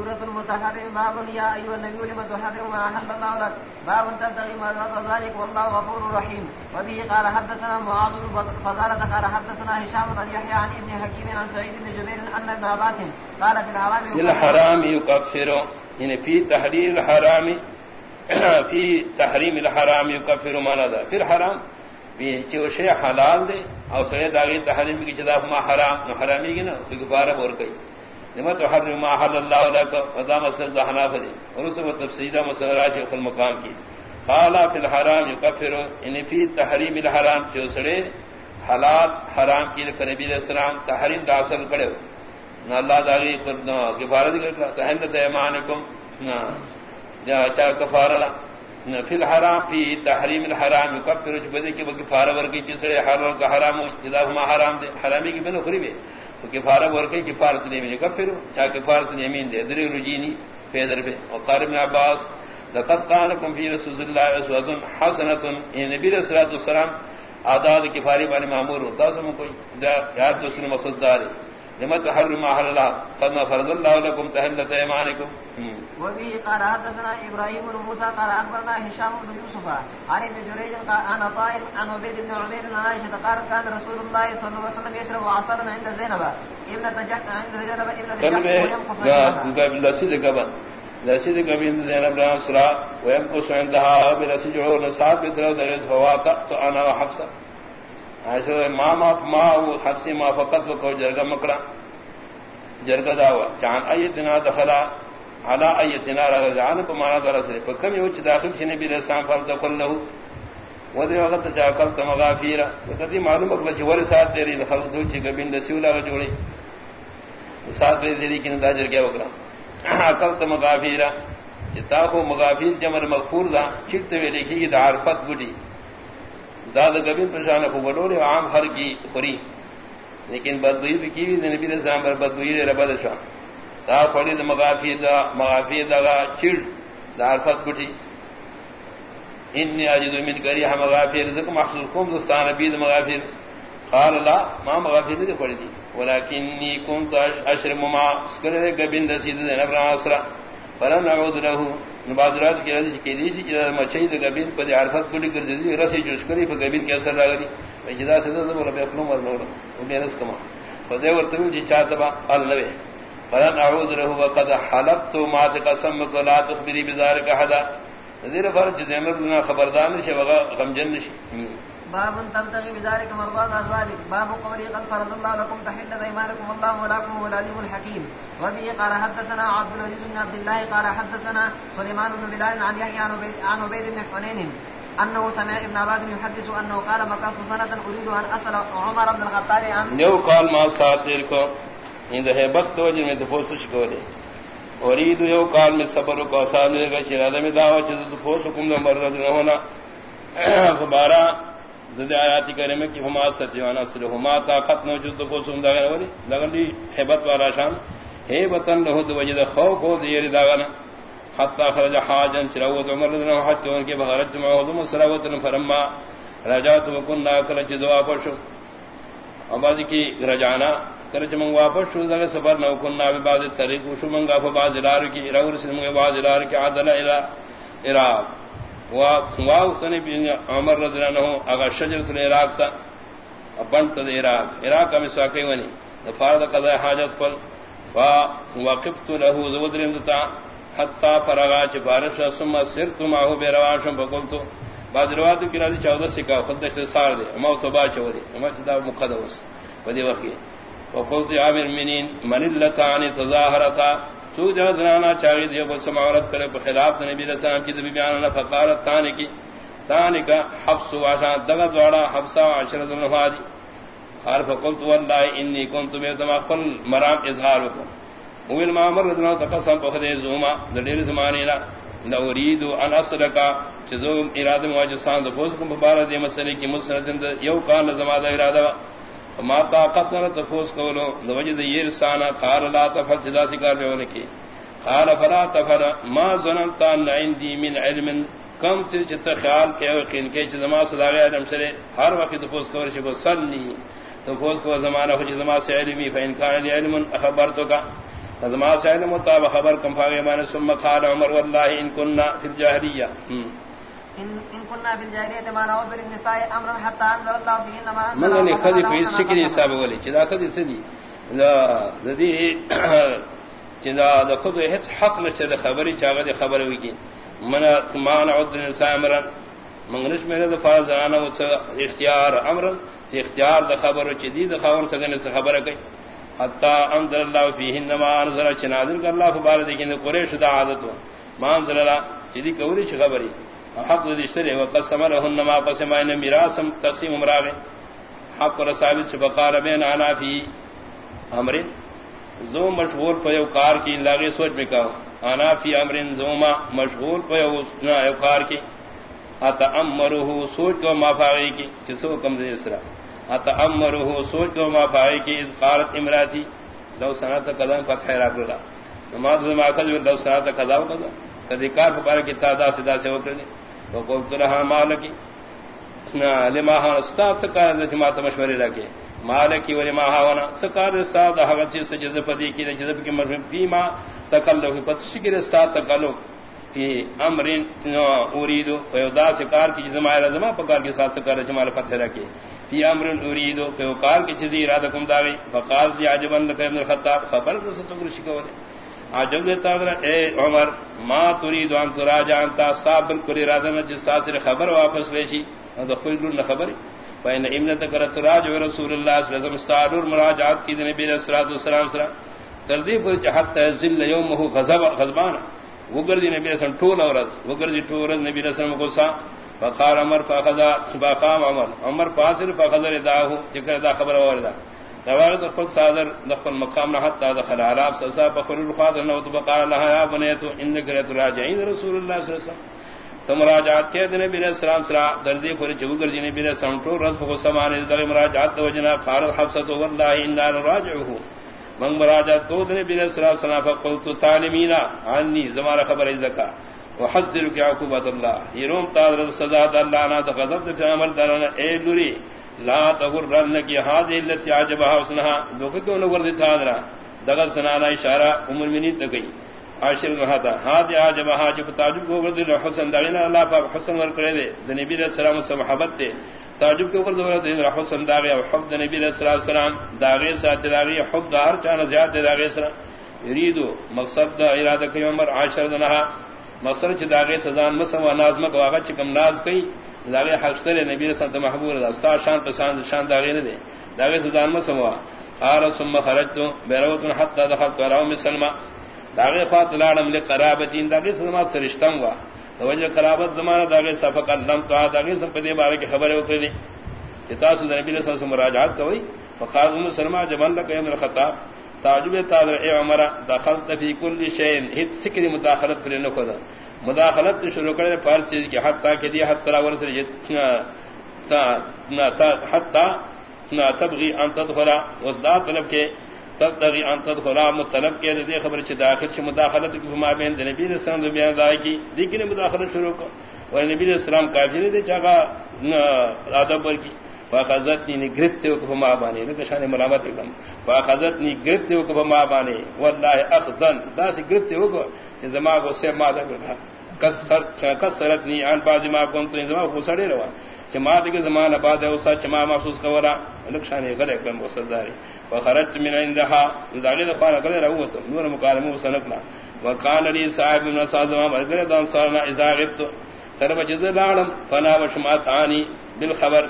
سورة المتحرم باب يا أيها النبي لما تحرم ما أحل الله لك؟ باب تبتغي ما ذات ذلك والله غفور رحيم. وبه قال حدثنا معاذ فقالت قال حدثنا هشام بن يحيى عن ابن حكيم عن سعيد بن جبير أن ابن عباس قال في الحرام الحرام يكفر. يعني في تحرير الحرام، في تحريم الحرام يكفر ما لا في الحرام جو حلال دے اور سڑے داغی تحریم کی جدا ما حرام. حرامی کی نا کفارہ بور گئی لما تحرم ما حل اللہ لك وذا مسل حناف دے اور اس میں تفسیرہ مسل راج فی المقام کی قالا فی الحرام یکفر ان فی تحریم الحرام جو سڑے حلال حرام کی نبی علیہ السلام تحریم دا اصل کرے نہ اللہ داغی کفارہ دی کرتا تہنت ایمانکم نہ جا چا کفارہ فی الحرام، فی تحریم الحرام یکفر بدے کہ کفارہ ورگی جسڑے حلال کا حرام جدا ہما حرام دے. حرامی کی بنو قریب ہے تو کفارہ ورکی کفارت نہیں یکفر چا کفارت الیمین دے دری رجینی فیدر پہ وقار ابن عباس، لقد قانکم فی رسول اللہ اسوه حسنت ان نبی صلی اللہ علیہ وسلم آداد کفاری والے معمور ہوتا سم کوئی یاد دوسرے مقصد داری لما تحرم ما حل الله قد فرض اللہ لکم تحلت ایمانکم وبه قال حدثنا ابراهيم بن موسى قال اخبرنا هشام بن يوسف عن ابن جريج قال انا طائر عن عبيد بن عمير عن عائشه قال كان رسول الله صلى الله عليه وسلم يشرب عصرا عند زينب ابنه جحش عند زينب ابنه جحش ويمكث قبل لسيد قبل لسيد قبل عند زينب بن اسراء ويمكث عندها برسي جعور نصاب بترى درس فواقعت انا وحفصه عائشہ ما ما ما حفصه ما فقط وكو جرگا مکڑا جرگا داوا چان ايتنا دخلا على ايتنا رجعان بمعنى درس فكم يوچ داخل شنو بي رسام فرض كله ودي وقت جاكل تمغافيرا وقد معلوم اكل جوار ساتھ تیری خلق تو چ گبند سیولا جوڑی ساتھ تیری کن داجر کیا وکرا عقل تمغافيرا جتا کو مغافیر جمر مغفور دا. چت وی لکھی کی دارفت بڈی داد گبین پرشان کو بڑوڑے عام ہر کی خری لیکن بدوئی بھی کی نبی علیہ پر بدوئی ربد شاہ دا پڑی دا مغافی دا مغافی دا گا چڑ دا عرفت کٹی. انی آجدو من کری ہم مغافی رزق محصول کم دستان بید مغافی. قال اللہ ما مغافی دا پڑی دی. ولیکنی کنت اشر مما. سکر دے گبین دا سید دے نبرا آسرا فلن اعود لہو. نبادرات کی رضی کی دیسی چیزا مچھئی دا گبین پا دی عرفت کٹی کر دی. رسی جوش کری پا گبین کی اثر لگا دی. جدا سیدہ دا بولا بے اپنو مرنورا وہ میرس کما. فدے ورطوی جی چاہتا با قال نوے. فلن اعوذ له وقد حلفت ما تقسم لا تخبري بذلك احد نذير فرج ذمرنا خبردار شي وغا غم جن شي باب تبتغي بذلك مرضات ازواجك باب قولي قد فرض الله لكم تحل ايمانكم والله مولاكم والعليم الحكيم وبه قال حدثنا عبد العزيز بن عبد الله قال حدثنا سليمان بن بلال عن يحيى عن عبيد بن حنين انه سمع ابن عباس يحدث انه قال مكثت سنه اريد ان اسال عمر بن الخطاب عن نو قال ما ساتر کو۔ ان ہے بخت وجہ میں دفوس شکورے اريد یو قال میں صبر کو آسان دے گا چرا میں دعوت چ دفوس حکم نہ مرد نہ ہونا فبارا ذل آیات کریم کی ہما سچوانا سر ہما طاقت نو جو دفوس ہم دا ولی لگن دی ہیبت والا شان۔ ہے وطن له دو وجہ خوف ہو زیر داغنا حتى خرج حاجا چراوت عمر رضی اللہ عنہ حج کے بغیر جمع ہو دم سلاوت فرما۔ رجعت وكنا كل جوا پشو اباز کی رجانا کرچ منگ واپس شو دغه سفر نو کنا به بعد طریق شو منگا په بعد لار کی رور سے منگا بعد لار کی عدل الى عراق۔ وا وا سن بن عمر رضی اللہ عنہ اگر شجرۃ العراق تا ابنت العراق عراق۔ میں ساکے ونی۔ فرض قضاء حاجت فل وا وقفت له ذودرنتا حتا فرغا چ بارش ثم سرت معه برواشم بقلت بعد روایت کی راضی 14 سکا خود سے سار دے موت با چوری موت دا مقدس۔ ودی وقت وقلت عامر منین، من اللتان تظاہرتا، تو جو زنانا چاہی دیو کو سماورت کرے بخلاف نبی علیہ السلام کی دبی بیانا فقالت تانی کی تانی کا حفظ واشان دغت وارا حفظا و عشرت النفادی قال فقلت والله انی کنت بیتما قل مرام اظہار وکم اویل مامر رضنا تقسم بخدے زوما دلیر زمانینا نورید ان اصدقا چیزو ارادہ مواجستان دفوز کم ببارہ دی مسئلے کی مسندن یو کان لزمادہ ارادہ۔ وکم ما طاقت نہ تفوس کولو وجد یہ رسانہ قال لا تفعل جدا سکار بیون کی۔ قال فلا تفر ما ظننت ان عندي من علم، کم سے چت خیال کہ یقین کہ زما صدا گیا علم سے ہر وقت تفوس کور شب سنی تفوس کو زمانہ ہو جی زما سے علمی فین کان علم خبر تو کا۔ ازما سائل مطاب خبر کم فاغی مانے سم قال عمر واللہ ان کننا فی الجاہلیہ۔ ان کننا فی الجاہلیہ ما نو بر النساء امرا حتى انزل الله فيه ما من نے خدی کوئی شکری حساب ولی چدا خدی سدی ذی چدا د خود ہت حق نہ چدا خبری چاغه دی خبر وی کی من ما نعد النساء امرا. منگنش میرے د فرض و اختیار امر اختیار د خبر چدی د خبر سگنے سے خبر کئی حتا انزل الله فيهن ما انزل چنازل کر اللہ فبارد کین قریش دا عادت ما انزل الله جدی کوری چ خبری. حق دی سرے وقسم لهن ما قسم ان میراثم تقسیم امراغ حق اور ثابت چ بقار بین انا فی امر. زو مشغول پیو کار کی لاگے سوچ میں کہا انا فی امر زوما مشغول پیو نا کار کی اتا امره سوچ کو ما فاغی کی کسو کم دے اسرا اتامره سوچ کو ما پائے کہ اس قالت امراتی، لو سنات قدم کا فتح راکلا نماز ما کل لو سنات قضا قضا کدی کار پر کی تعدا صدا سے وکڑی تو کو ترہ مالکی لما ہن استاد کا جماعت مشورے لگے مالکی ولی ما ہاونا سکار استاد ہوا چیز سے جذب دی کی جذب کی مرہم فیما تکلف. پتشکر استاد تکلف؟ فی امرین اريد فیدا سکار کی جزما رضما پکار کے ساتھ سکار جمال فتح رکھے فی امر اريد کہ وقال کی چیز ارادہ کم داوی فقال، دی عجبن لك ابن الخطاب. خبر تو ستگر شکو دے عجب دیتا در اے عمر، ما تريد ان تراجع انت؟ اصحاب بالکل ارادہ میں جس تاثر خبر واپس لے شی دخل گل خبر فین ابنت کرت راجع رسول اللہ صلی اللہ علیہ وسلم. استعار مراجعات کی نبی علیہ الصلوۃ والسلام سرا۔ تردیب چہت ذل یومه غضب غضبان۔ وگر دی نبی رسول ٹول اورز وگر دی ٹول نبی رسول کو سا۔ فقال عمر فاخذ فقام عمر۔ عمر فاصل فاخذ رداه ذکر دا خبر وردا روایت خود صادر دخل مقام نہ حتا دخل على افسا فقال الخاطر نو فقال لها يا بنيت انك راجعين رسول الله صلى الله عليه وسلم. تم مراجعات کے دن نبی السلام سرا دردی پر چوگر جی نبی السلام تو رز کو سمان دغ مراجعات وجنا قال حفصه والله ان راجعه من مراجعات تو دن نبی السلام سنا فقلت تعلمينا عني زمان خبر الزکا وحذر کی عقوبت اللہ یہ روم سزا دا اللہ نا تغضب فی عمل دارنا اے لوری لا تغرن کی هذه التي عجبها حسنها دوکتو نور دی تادرا دغل سنانا اشارہ عمر منی تگئی عاشر کہا تھا۔ ہاد عجبها ہاں جب تعجب کو ورد حسن دارنا اللہ پاک حسن ور کرے دے۔ نبی علیہ السلام سے محبت دے۔ تعجب کو ورد ورد حسن داغے حب نبی علیہ السلام داغے ساتھ داغے حب دار چانا زیادہ داغے سرا۔ یریدو، مقصد دا ارادہ کہ عمر، عاشر دنہا۔ مقصد چ داغے سزان مسم و نازم کو آگا چکم ناز کئی۔ داغے حق سر نبی رسول محبوب رضا ستا شان پسان شان داغے نہ دے داغے سزان مسم و خار ثم خرجت بیروت حتى دخلت راو مسلمہ داغے فات لاڑم لقرابتین داغے سزما سرشتم وا توجہ قرابت زمانہ داغے صفق لم تو داغے سب پدے بارے کی خبر ہو کری کتاب نبی رسول سے مراجعات کوئی فقال ام سلمہ جبن لك ابن الخطاب. تعجب تعالی اے عمر دخلت فی کل شیء ہت سکری مداخلت پر نہ کھدا مداخلت شروع کرے پر چیز کی حتا کہ دی حد حتا ور سے جتنا تا نہ تا حتا نہ تبغي ان تدخل وصدا طلب کے تب تبغي ان تدخل مطلب کے دی خبر چ داخل چ مداخلت کی ما بین نبی رسول اللہ بیان دای کی لیکن مداخلت شروع کو۔ اور نبی علیہ السلام کافی نے دے چاہا ادب پر کی۔ فاخذتنی نگرت کو ما بانے نے شان ملامت کم فاخذتنی گرت کو ما بانے والله اخزن۔ دا سی گرت کو کہ زما کو سے ما دا کر کسر کسرتنی ان بعد ما كنت زما کو سڑے روا کہ ما دے زمانہ بعد او سچ ما محسوس کورا نقصان غلے کم وسداری وخرجت من عندها ذالک قال کرے رہو تو نور مکالمہ سنکنا وکان لی صاحب من صادما برگر دان سارنا اذا غبت. ترب جز العالم فنا وشمات انی بالخبر.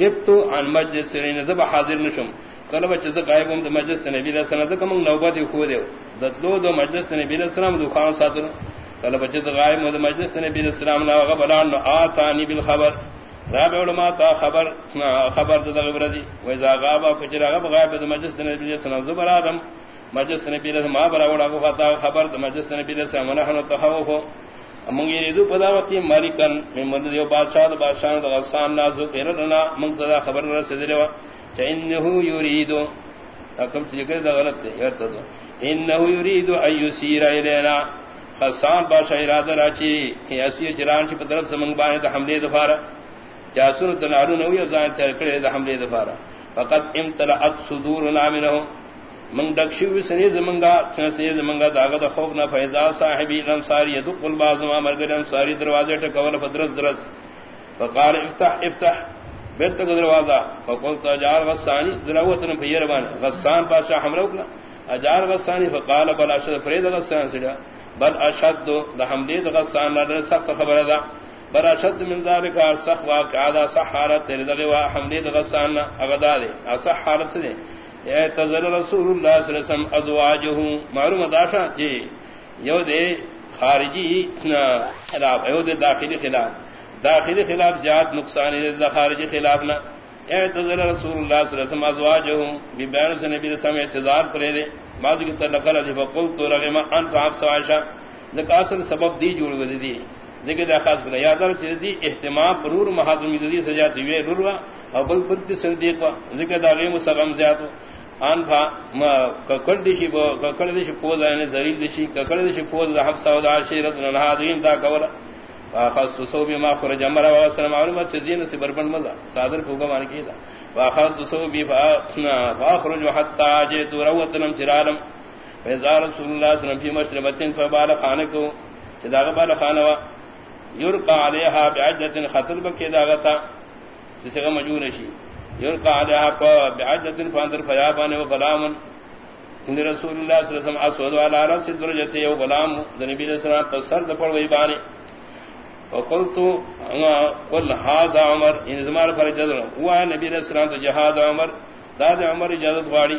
غبت عن مجلس سرین زب حاضر نشم کله بچ ز غائب هم د مجلس نبی علیہ السلام ز کوم نوبت خو دیو دتلو دو مجلس نبی علیہ السلام دو خان ساتر کله بچ ز غائب هم مجلس نبی علیہ السلام نا غبلان اتانی بالخبر. رابع علماء تا خبر خبر د غبر دی و اذا غاب کجرا غب، غائب د مجلس نبی علیہ السلام زبر ادم مجلس نبی علیہ السلام ما برا وڑا کو خطا خبر د مجلس نبی علیہ السلام نحن تخوف امنگ یہ دو پدا وقتی مالکن، من من دیو بادشاہ دا بادشاہ دا غصان نازو ایرنا منگ تدا خبر رسے دلوا چا انہو یوریدو اکم چکر دا غلط دے یرتا دو انہو یوریدو ایو سیر ایلینا. خصان بادشاہ ارادہ راچی، کہ اسیر چران چی پترب سے منگ بانے دا حملے دفارا جاسون تنارو نوی افزان ترکڑے دا حملے دفارا فقط امتلعت صدور نامنہو من ڈکشی سنی زمنگا سنی زمنگا داغ دا خوف نہ فیضا صاحبی الانصاری یدق الباز ما مرگر انصاری دروازے ٹکول فدرس درس۔ فقال افتح افتح، بیت تک دروازہ۔ فقلت اجار غسانی ذراوتن فیربان غسان بادشاہ حملہ کلا اجار غسانی فقال بل اشد فرید غسان سڑا۔ بل اشد دا حملی دا غسان لدر سخت خبر دا بل اشد من ذالک سخت واقع دا صح حالت تیرے دا حملی دا غسان اغدا دے اصح حالت سے اعتذر رسول اللہ صلی اللہ علیہ وسلم ازواجہ معلوم داشا جی یو دے خارجی خلاف. یو دے داخلی خلاف. داخلی خلاف زیاد نقصان دے دا خارجی خلاف نہ اعتذر رسول اللہ صلی اللہ علیہ وسلم ازواجہ بی بیان سے نبی رسول اعتذار کرے دے بعد کی تلقل دی فقلت رغم انت عب سواشا ذکر اصل سبب دی جوڑ گئی دی ذکر دا خاص کرے یاد رکھ دی اہتمام پرور محاضر دی سجاتی ہوئے رلوا اور بل پتی صدیق ذکر دا غیم سغم زیادو ان فا ما ککڑ دیشی بو ککڑ دیشی پوز اینے زریل دیشی ککڑ دیشی پوز دا حفظ سودا شیرت ننہا دیم دا کولا واخذت صوبی ما خرج امرا و سلام معلومات چیزین سے بربند مزا صادر پوگا مان کی دا واخذت صوبی فاخرج حتى جئت روتنم چرالم فیضا رسول اللہ صلی اللہ علیہ وسلم فی مشربتن فبال خانکو چداغ بال خانوا یرقا علیہا بعجت خطر بکی داغتا. جسے کا مجور شی یلقا علیہا بعجت فاندر فیابان و غلام ان رسول اللہ صلی اللہ علیہ وسلم اسود والا رس درجت و غلام نبی علیہ السلام پر سر دپڑ وئی بانی وقلت قل، هذا عمر. ان زمار فرج هو نبی علیہ السلام تو جهاد عمر؟ داد عمر اجازت غاڑی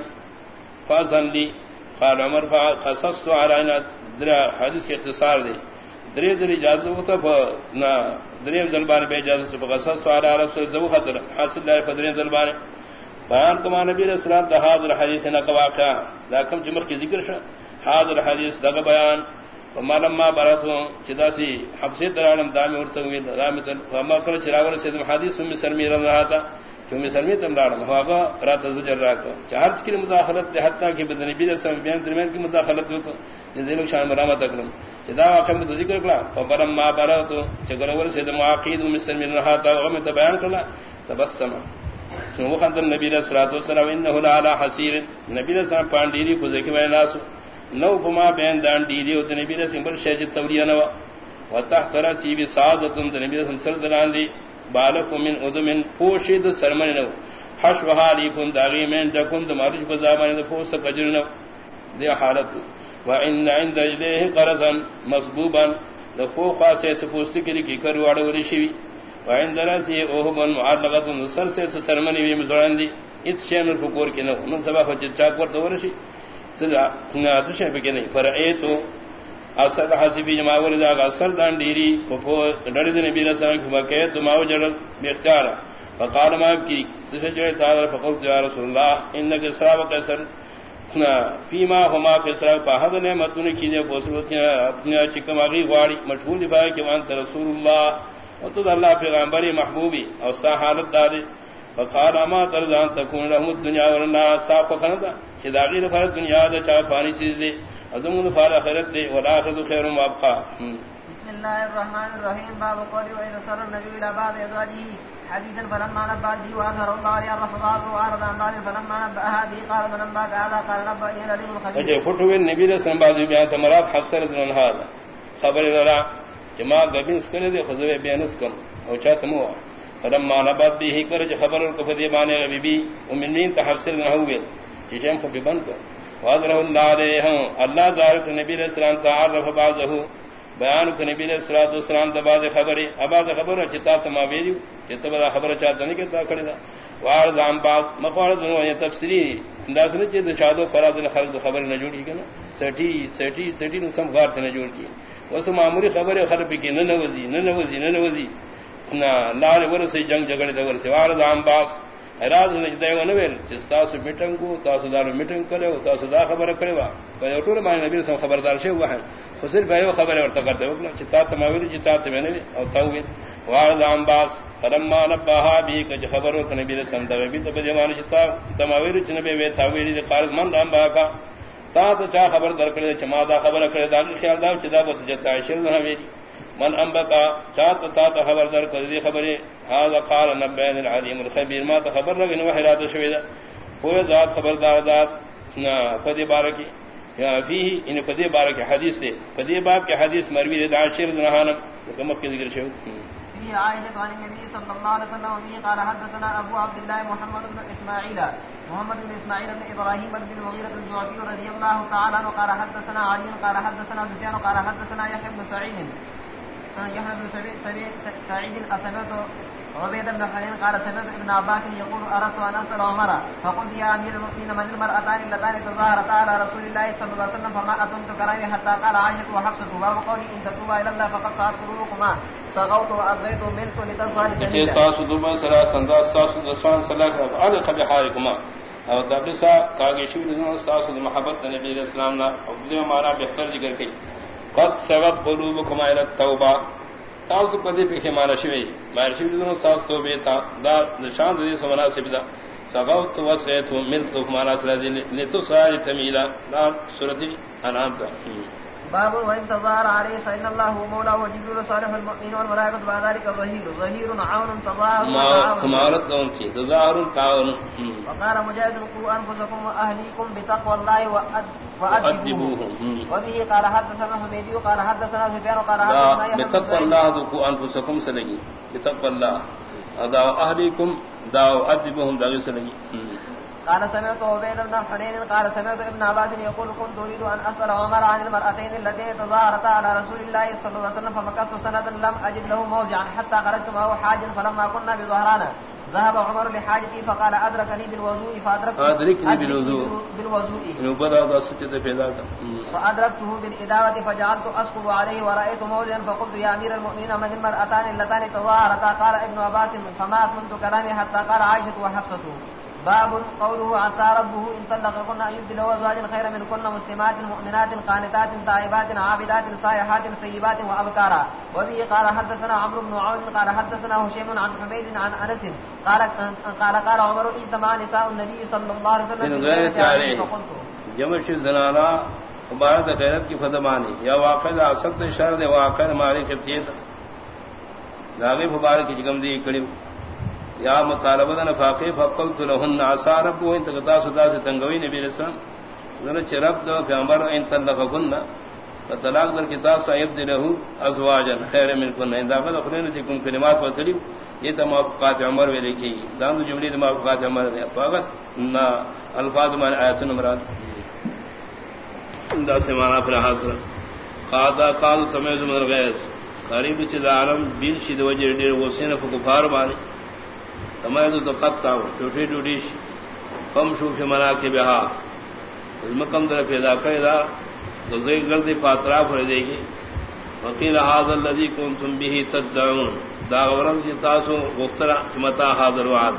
فاذن لی قال عمر فقصصت على ان حدیث کے اختصار دے درے درے اجازت ہوتا نہ دریم زلبان بے اجازت سے بغصص سوال عرب سے زو خطر حاصل لائے فدریم زلبان بیان کما نبی علیہ السلام تا حاضر حدیث نقا واقعا دا کم جمخ کی ذکر شا حاضر حدیث دا بیان. وما لما براتو چدا سی حبسی درانم دامی ارتوی دامی تن وما کل چراغر سیدم حدیث امی سلمی رضا رہا تا چومی سلمی تم رانم. ہوا رات زجر راکو. چہارس کی مداخلت دے کہ بدن نبی علیہ بیان درمیان کی مداخلت دے جزیل شان مرامت اکرم جدا واقع میں ذکر کلا. فبرم ما براتو. چگر ور سے معقید مسلم من رہا تا وہ میں بیان کلا. تبسم. وہ خند نبی رسول اللہ صلی اللہ علیہ الصلوۃ والسلام انه لا حسیر. نبی علیہ السلام پانڈیری کو ذکر میں ناس نو بما بین دان دیری او نبی علیہ السلام شیج توریہ نو وتحت رسی بسعادت نبی علیہ السلام سر دلان دی. بالک من ادم پوشید سرمن نو. حش وحالی کن داغی من دکم دمارج بزامان دو پوست کجر نو. دی حالت. وان عند الیه قرضا مسبوبا لکو خاصه سپوست کی کی کر واڑ وری شی وان درسی اوه من معلقه سے سرمنی وی مزران دی. اس شین فکور کی نو. من سبا ہو چا کر دور شی. سلا نہ نہیں پر اصل حسبی جما ور اصل دان ڈیری کو ڈڑ دی نبی رسول اللہ کو کہ تو ما وجل باختیار فقال ما کی، تسے جو تعالی فقط یا رسول اللہ انک اسرا وقسر فیما ہما فسرا پہد نے متن کی نے بوسرتیا اپنے چکم اگی واڑی مشغول دی کہ وانت رسول اللہ۔ تو اللہ پیغمبر محبوبی اور سا حالت دادے۔ فقال اما ترزان تکون رحم الدنیا والناس صاف کندا کہ داغی دنیا دا چا پانی چیز دے ازم نے فار اخرت دے والاخر خیر و ابقا بسم الله الرحمن الرحيم باب قول وإذا سر النبي إلى بعض أزواجه حديثا فلما يعرف بعضه وأعرض عن بعض فلما نبأها قال من قال الخبير اجے فٹو وی نبی علیہ السلام بعض اللہ عنہ خبر لرا جما گبن سکنے دے بیانس او فلما به کر خبر کو فدی بانے بی۔ بی امنین تحفص نہ ہوئے۔ جشم کو بھی بند کر۔ واضح اللہ علیہ اللہ ذات نبی علیہ السلام تعرف بعضه۔ بیان کو نبی علیہ الصلوۃ والسلام دبا دے خبر ابا خبر چتا تما ویری چتا بڑا خبر چاہتا نہیں کہ تا کھڑی دا۔ وار زام باز مقال دنو یہ تفسیری انداز نے چے چادو فراد نے خرج خبر نہ جوڑی کہ نا۔ سٹی سٹی تٹی نو سم غار نہ جوڑ کی۔ اس معمولی خبر خرب کی نہ نوزی نہ نوزی نہ نوزی۔ نہ لال ورسے جنگ جگڑے دور سے وار زام باز راز نے دے ون ویل چستا سو میٹنگ کو، تاسو دار میٹنگ کرے تاسو دا خبر کرے وا کہ ٹول مان نبی سم خبردار شے وہ ہے خسر بھائی خبر اور تکر دے وکلا چتا تماویر چتا تے میں نے او تاوی وارد ام باس، فلما نبها بھی کہ خبر اور نبی نے سمجھا بھی تو جوان چتا تماویر چ نبی وے تاویر دی قال من رام با کا تا تو چا خبر در کرے چما دا خبر کرے دا خیال دا چدا بت جتا شر نہ وی من ام با کا چا تو تا خبر در کر دی هذا قال نبین العلیم الخبیر ما تو خبر لگن وحی رات شویدا ذات خبردار ذات فدی بارکی فيه ان فدی بارک حدیث سے فدی باب کے حدیث مروی دے عاشر ذنہانم کما کے ذکر شو فيه عائشة عن النبي صلى الله عليه وسلم وفيه قال حدثنا أبو عبد الله محمد بن إسماعيل. محمد بن إسماعيل بن إبراهيم بن المغيرة الجعفي رضي الله تعالى عنه قال حدثنا علي، قال حدثنا سفيان، قال حدثنا يحيى بن سعيد. يحيى بن سعيد أسمعت عبيد بن حنين قال سمعت ابن عباس يقول أردت أن أسأل عمر فقلت يا أمير المؤمنين من المرأتان اللتان تظاهرتا على رسول الله صلى الله عليه وسلم فما أتمت كلامي حتى قال عائشة وحفصة باب قولي إن تتوبا إلى الله فقد صعد قلوبكما سغوت وأصغيت وملت لتصغر جميلا تاسو دوبا سلا سنداس تاسو دسوان سلا على قبحاركما او تقصا کاگے شوی دنوں تاسو محبت نبی علیہ السلام نا او دے معنی بہتر ذکر کی. قد سغت قلوبكما الى تاسو تاس پدی پہ مارا شوی. مارا شوی دونوں ساس تو بے تھا دا نشان دے سو مناسب دا سغوت وسیت ملت مارا سلا دی لتو ساری تمیلا. دا سورتی انام ده. باب وان تظاهر عليه فان الله مولاه وجبريل صالح المؤمنين والملائكه بعد ذلك ظهير ظهير عون تظاهر ما كمالت دون کی تظاهر تعاون وقال مجاهد قوا انفسكم واهليكم بتقوى الله وادبوهم وبه قال حدثنا حميدي قال حدثنا سفيان قال حدثنا بتقوى الله قوا انفسكم سلگی بتقوى الله. ادا اهليكم داو ادبوهم داو سلگی قال سمعت عبيد بن حنين قال سمعت ابن عباس يقول كنت اريد ان اسال عمر عن المرأتين اللتين تظاهرتا على رسول الله صلى الله عليه وسلم فمكثت سنه لم اجد له موضعا حتى خرجت معه حاجا فلما كنا بظهرانا ذهب عمر لحاجتي فقال ادركني بالوضوء فادركت ادركني بالوضوء. بالوضوء. بدا سجد پیدا فادركته بالاداوه فجعلت اسكب عليه ورايت موضعا فقلت يا امير المؤمنين من المرأتان اللتان تظاهرتا؟ قال ابن عباس فما اتممت كلامي حتى قال عائشه وحفصه باب قوله عسى ربه ان طلقكن ان يبدله ازواجا خيرا من كن مسلمات مؤمنات قانتات تائبات عابدات صائحات ثيبات وابكارا وبه قال حدثنا عمرو بن عون قال حدثنا هشيم عن حميد عن انس قال قال قال عمر اجتمع نساء النبي صلى الله عليه وسلم من غير تعليم. جمش زنانا مبارک غیرت کی فدمانی. یا واقع اصل اشارہ واقع ہماری خفتیت داغی مبارک کی جگم دی کڑی. یا مطالبہ نفاقی فقلت لهن عسى رب وان تغدا صدا سے تنگوی نبی رسول ذرا چرب دو کہ ان تلقكن فطلاق در کتاب صاحب دے له ازواجا خیر من کن. ان داخل اخرین جکم کلمات و تلی یہ تمام موافقات عمر میں لکھی. دان جملے موافقات عمر دے فقط نہ الفاظ من ایت مراد. دا سے معنی پر حاصل قادا قال تمیز من غیظ. قریب چ عالم بیل شید وجہ ڈیر وسین فکفار بانی. تمہیں تو قطع ٹوٹی ٹوٹی کم شو منا کے بہا مکم در پیدا پیدا تو زی گردی پاترا پھر دے گی وکیل حاض الذی کن تم بھی تدعون. دا غورن کی تاسو مخترا متا حاضر وعد.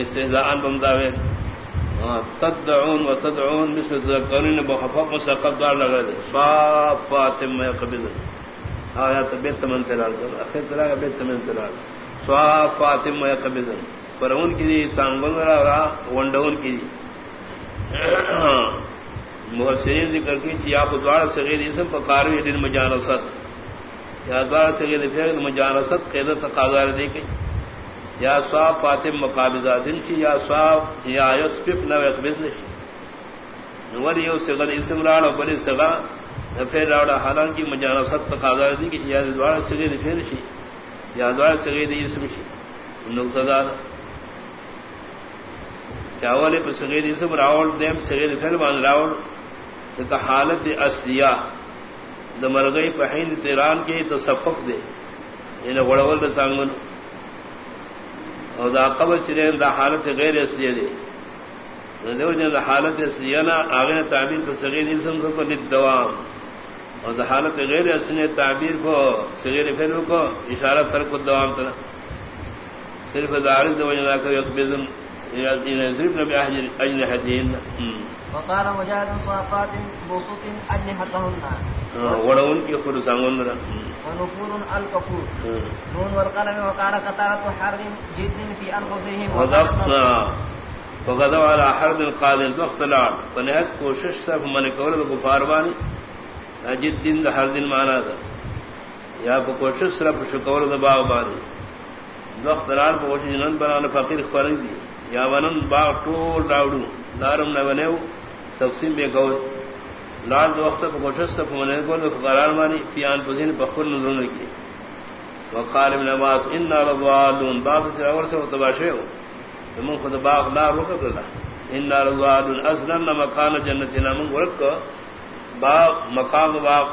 استهزاء بمداوے تدعون وتدعون مثل ذکرین بخفق مسقط دار لگا دے صافات میں قبض آیات بیت من تلال کر اخیر تلاغ بیت من تلال. کر سوا فاطم قبضن فرعون کی دی سانگن را ونڈون کی۔ ہاں۔ دی محسرین ذکر کی چی یا خود خدوار صغیر اسم پکاروی دن مجانست یا دوار صغیر فعل مجانست قید تقاضا دی کی یا سوا فاطم مقابضات شی یا سوا یا یسفف نو قبضن شی نور یو صغیر اسم راڑ و بلی صغا پھر راڑا حالانکہ مجانست تقاضا دی کی یا دوار صغیر فعل شی یادوار سگید اسم شی نقطدار چاول پر سگید اسم راول دیم سگید پھر مان راول تو حالت اصلیہ. دا مرغی پہین تیران کے تصفف دے. یعنی انہیں غڑول دا سانگن. اور دا قبر چرین دا حالت غیر اصلیہ دے. یعنی دیو جن دا حالت اصلیہ نا آگے تعبیر پر سگید اسم کو لد دوام. اور حالت غیر اصن تعبیر کو صغیر پھر کو اشارہ تر کو دوام تر صرف دارد دو جنا کو یقبضن صرف نبی احجر اجن حدین۔ وقال مجاہد صافات بوسط اجنحتهن وڑون کی خود سانگون را ونفور الكفور. نون والقلم وقال قطارة حرد جد في أنفسهم وضبطنا وغدو على حرد القادم وقت لعب فنهت کوشش صرف من کورد کفار بانی۔ اجد دن دا ہر دن مانا تھا یا کوشش صرف شکور دا باغ بانی. وقت ران کو جنن بنانا فقیر خرید دی. یا ونن باغ ٹول راوڑو. دارم نہ بنے تقسیم بے گور لال دو وقت کوشش ہونے کو قرار مانی فیان پذین بخر نظروں کی وقال ابن عباس ان رضوالون بعض تراور سے تباشے ہو من خود باغ لا رکا کرلا ان رضوالون ازلن مکان جنتنا من ورک باغ، مقام باغ.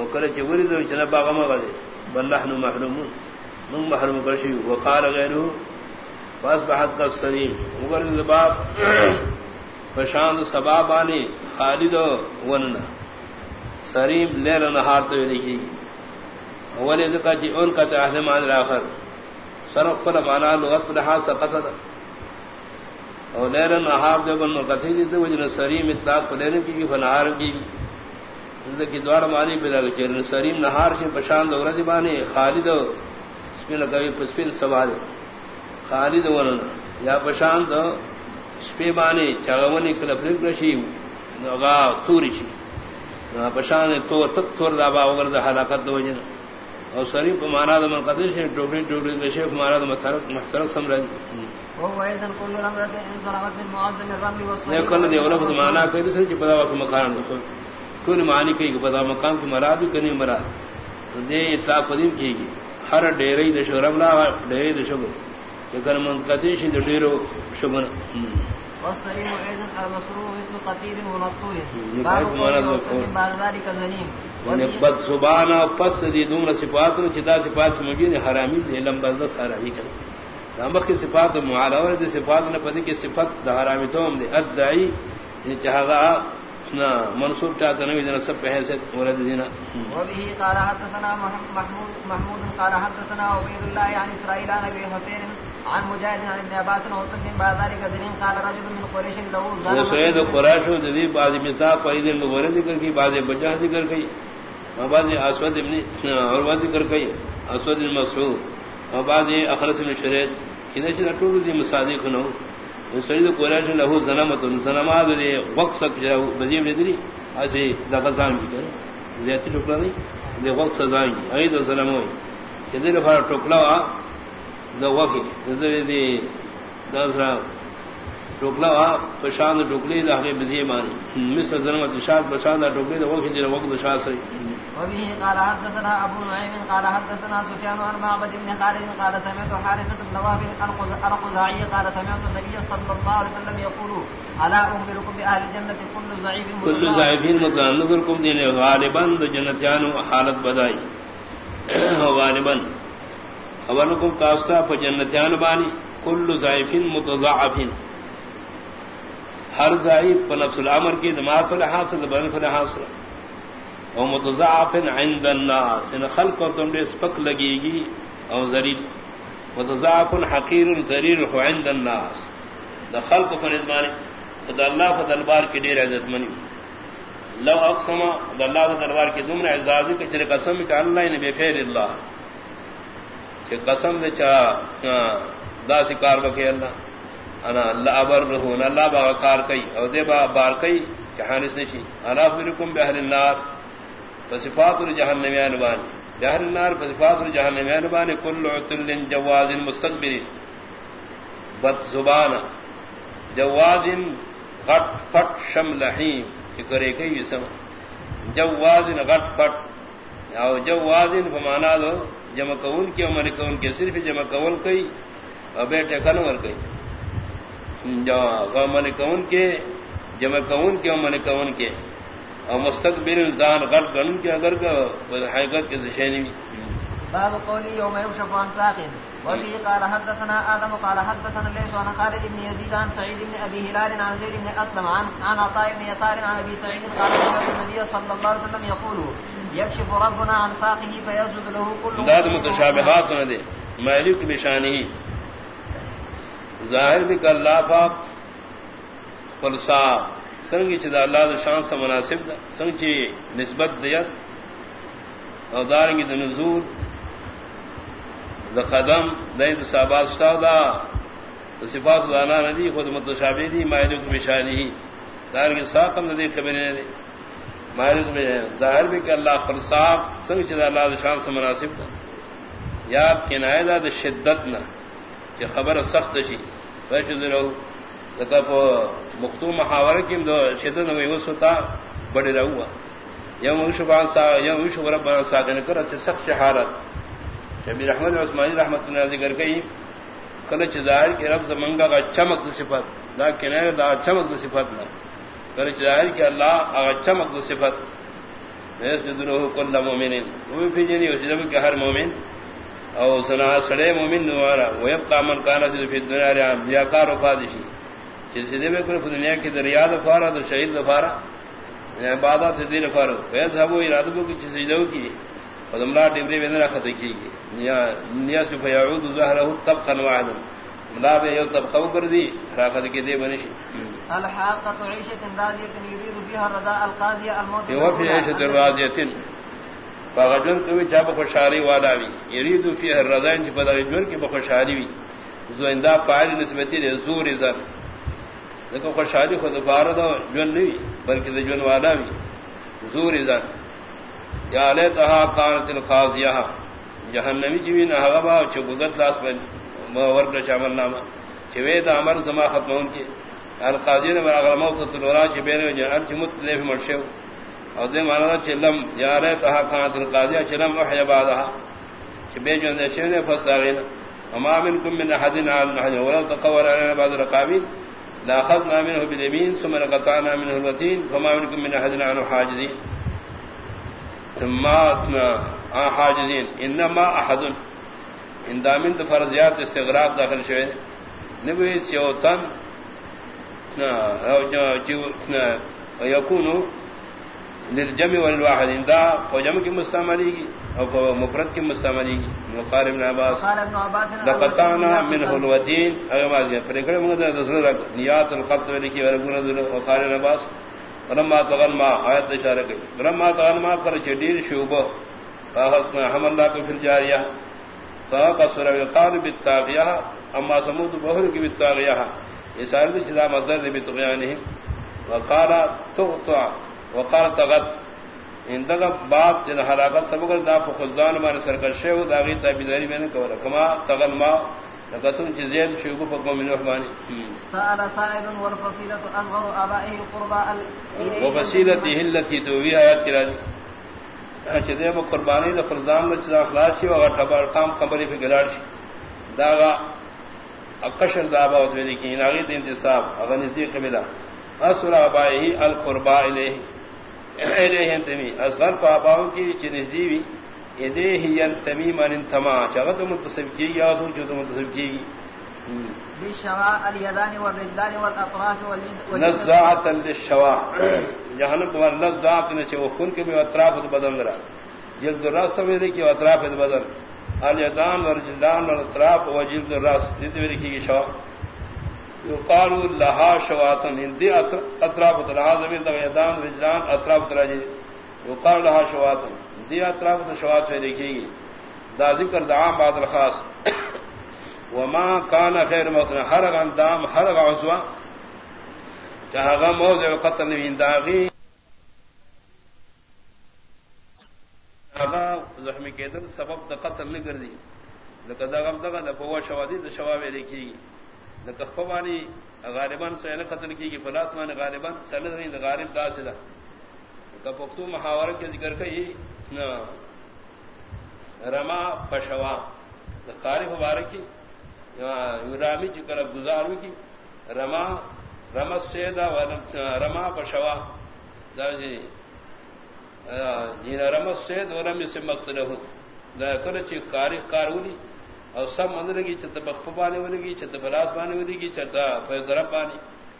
وکره چې ورید چې نه باغ ما غدي بل نحن محرومون. من محروم کرشي وقال غيره فاصبحت قصرين وګرځي باغ. پشاند سبابانی خالد وننا سریم لیل نہار تو لکھی اول ذکا جی ان کا تحت مان الاخر. سرق پر مانا لغت پر لحاظ سقط اور لیل نہار جو بن مقتی دی تو وجن سریم اطلاق پر لینے کی فنہار کی کی دوار مانی بلا چرن سریم نہار سے پشاند اور رضبانی خالد سپین کبھی پسپین سوال۔ خالد وننا یا پشاند شپے بانے چاغونی کل فرق رشی غا توری شی۔ پشان تو تک تور دا با وگر دا حلاقت دو جن او سری کو مانا دا من قدر شی ٹوکری ٹوکری دا شیخ مانا دا محترق نے کل دی۔ ولف مانا بھی سر چ پتا وقت مکان کوئی معنی کئی کہ پتا مقام کی مراد بھی کنی مراد۔ دے اطلاق قدیم کی گی۔ ہر ڈیرے دے شرم لا ڈیرے دے شگو کہ من قدر شی دے ڈیرو شگن والصريم ايضا المسروع مثل قتيل يبقى باب يكون قول هذا وقتل القول. بعد ذلك زنيم یعنی بد زبانہ پس دی دومر صفات نو چدا صفات مبین حرامی دی لمبا دس حرامی کرے نامخ کی صفات معالور دی صفات نہ پدی کی صفت د حرامی توم دی ادعی یعنی نا منصوب چاہتا نوی دن سب پہ حیثیت ورد دینا وبه قال حدثنا مح- محمود محمود قال حدثنا عبيد الله عن اسرائيل عن حسين عن مجاهد عن ابن عباس وطن بعد ذلك زنيم قال رجل من قريش له وہ زنم سید قریش و جدی بعض مصداق قید المغرد ذکر کی بعض بجہ ذکر کی. اور بعض اسود ابن عروہ ذکر کی اسود المسعود اور بعض اخرس بن شریعت کنے چھ ٹول دی مصادق نو سید و قریش له زنمت زنما دی وقت سک جو بزیم ندری اسی لغزان کی کرے زیادتی ٹکلا نہیں دی وقت سزائیں اید زنمو کہ دل فار ٹکلا وا دا وقت دی دوسرا ٹوکلا پشان ٹوکلی دا ہمیں بدی مانی مثل زنمت شاد پشان دا ٹوکلی دا وقت دی وقت شاد سری وبه قال حدثنا ابو نعيم قال حدثنا سفيان عن معبد بن خالد قال سمعت حارثة بن وهب القزاعي قال سمعت النبي صلى الله عليه وسلم يقول الا اخبركم باهل الجنة كل ضعيف متضاعف. مطلع نظر کم دینے غالباً دا جنتیانو حالت بدائی۔ غالباً۔ اولکم تاستا پا جنتیان بانی کل زائفین متضاعفین ہر زائف پا نفس العمر کی دماغ پر حاصل بن پر حاصل۔ او متضاعفن عند الناس، ان خلق اور تم نے سپک لگے گی او ذریل متضاعفن حقیر ذریل ہو عند الناس۔ دا خلق پر ازمانے خدا اللہ کو دربار کی ڈیر عزت منی۔ لو اقسم دا اللہ کو دربار کی دمر اعزازی کے چلے قسم کہ اللہ نے بے فیر اللہ۔ کہ قسم دے چا دا سکار بکے اللہ۔ انا اللہ ابر رہو اللہ با کار کئی، او دے با بار کئی، جہانس نشی انا فرکم بہر النار، فصفات الجہنمیان بانی۔ بہر النار، فصفات الجہنمیان بانی، کل عتل جواز مستقبل۔ بد زبانہ جوازن غٹ پٹ شم لحیم۔ کہ کرے کئی سم جوازن غٹ پٹ۔ او جوازن فمانا دو، جمع کون کی عمر کون کے صرف جمع کون کئی اور بیٹے کنور کئی۔ من کون کے جمع کون کے من کون کے۔ اور مستقبل الزان غٹ گن کے اگر حقیقت کے ذشینی باب قولي يوم يكشف عن ساق۔ وفيه قال حدثنا آدم قال حدثنا عن خالد بن عن بن أبي هلال عن زيد بن أسلم عن عن عطاء بن يسار عن أبي سعيد قال سمعت النبي صلى الله عليه وسلم يقول يكشف ربنا عن ساقه فيسجد له كل نہ دے۔ مالک بشانی ظاہر بھی کر اللہ پاک فلسا سنگ چدا اللہ دا شان سے مناسب دا سنگ چی نسبت دیت اور دارنگی دا نزول دا قدم دای دا صحابات شتاو دا دا صفات دانا ندی خود متشابہ دی مالک بشانی دارنگی ساقم دا خبری ندی مالک بشانی ظاہر بھی کہ اللہ فلسا سنگ چدا اللہ دا شان سے مناسب دا یا کنایہ دا دا شدت نہ کہ خبر سخت شی. ویسے ذرا لکا پا مختو محاور کی دو شدت میں وہ ستا بڑے رہوا یم شبان سا یم شب ربنا ساکن کر اچ سخت شہارت شبیر احمد عثمانی رحمۃ اللہ ذکر کئی کلچ ظاہر کے رب زمنگا کا چمک صفت دا کنائے دا چمک صفت نہ کلچ ظاہر کہ اللہ چمک صفت. جی کل مومن وہ بھی جنی اسی زمین کے ہر مومن. او سنا سڑے مومن نوارا ویبقى من كان في الدنيا رياكار وفادشي جسدے میں کوئی دنیا کی دریا دفارا تو شہید دفارا عبادت سے دین فارو فیض ہبو ارادبو کی چیز سجدو کی. فدملا ڈبری ویندرا خطے کی گی. نیاس فیعود ظہرہ طبقا واحدا. ملا بے یو طبقہ کر دی راخت کی دے بنشی. الحاقة عيشة راضية يريد فيها الرضاء القاضية الموت هو في عيشة راضية فغجن کوي چا په خوشالي والا وي يريد فيها الرضا ان په دغه جون کې په خوشالي وي زویندا پایل نسبتي زور زن دغه خوشالي خو د بار دا جون نه وي بلکې د والا وي زور زن یا له تها قانت القاضيه جهنمی جوی نه هغه با چې ګدت لاس په ورکړه شامل نامه. چې وې د امر زما ختمون کې القاضي نے مرا موت تلورا چې بینه جهان چې متلف مرشو او دے مانا چلم یا رے تہا کھان تل قاضی چلم وحی بعدها کہ ہاں۔ بے جو نے شنے فساغین وما منکم من احد عن احد ولو تقور علينا بعض الرقابين لا اخذنا منه باليمين ثم قطعنا منه الوتين فما منكم من احد عنه حاجزين ثم حاجزين انما احد۔ ان دامن فرضیات استغراق داخل شوئے۔ نبی سیوتن او جو یکونو للجمع والواحد دا فجمع کی مستعملی کی او مفرد کی مستعملی کی مقارب ابن عباس لقطعنا من حلوتین اگر دیا فرقر مگدر دسل رکھ نیات القبط لکی ورگون دل وقار ابن عباس رما تغن ما. آیت اشارہ کی رما تغن ما کر چدیر شعبہ فاخذنا حمل اللہ کو پھر جاریہ فاق سورہ وقار بالتاقیہ اما سمود بہر کی بالتاقیہ یہ سارے چلا مصدر بتغیانہم وقال تغطع وقال تغت. ان دغه باب جن حلاقت سبق دا فخذان ما سرکر شیو دا غی تابیداری میں نے کہا کما تغل ما لقتن جزید شوق فقو من رحمانی سأل سائل والفصيلة أصغر آبائه القرباء وفصيلته التي تووي آيات کی راجی اچھا دے قربانی دا لچ دا اخلاص شی وغا ٹبار قام قبری فی گلار شی داغا اقشر دابا وتویلی کی ناغی دا انتصاب اغا نزدیق ملا اصر آبائه القرباء الیہ تمی اصغر پاپاؤں کی چنزدی بھی ادے ہی تمی من انتما چاہت منتصب کی گی آسو جو منتصب کی گی نزاعت للشوا جہنم تمہارا نزاعت نے چھو خون کے بھی اطراف بدن رہا جلد الراس میں دیکھی اطراف بدن الیدان والجلدان والاطراف وجلد الراس دیتے میں دیکھی گی شوا يقال لها شواتن هندي اطراف لها زمين ده يدان رجلان اطراف تراجي يقال لها شواتن دي اطراف شوات ہے دیکھیے دا ذکر دعا بعد الخاص وما كان خير موت ہر اندام، ہر عضو. جہاں غم موضع قتل من داغي هذا زخمی کېدل سبب د قتل نه ګرځي لکه دا غم دا غم دغه د فوا شوادي د شواوې لیکي نکفوانی غالبان سیل قتل کی گی فلاس مان غالبان سیل نہیں غالب دا سدا کپختو محاورہ کے ذکر کئی رما پشوا. قاری مبارکی رامی چکر گزارو کی رما رمس سے دا رما پشوا. دا جی رمس سے دو رمی سے مقتل ہوں کر چی کاری کارولی او سب من لگی چت بخ پانی والے گی چت بلاس پانی والے گی چتا فیضر پانی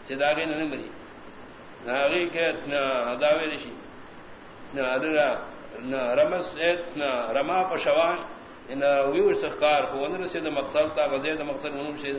چداگے نہ مری ناگی کے داوے رشی نہ ادرا نہ رمس نہ رما پشوان ان ویور سخکار ہو سے مقصد تا غزے مقصد سے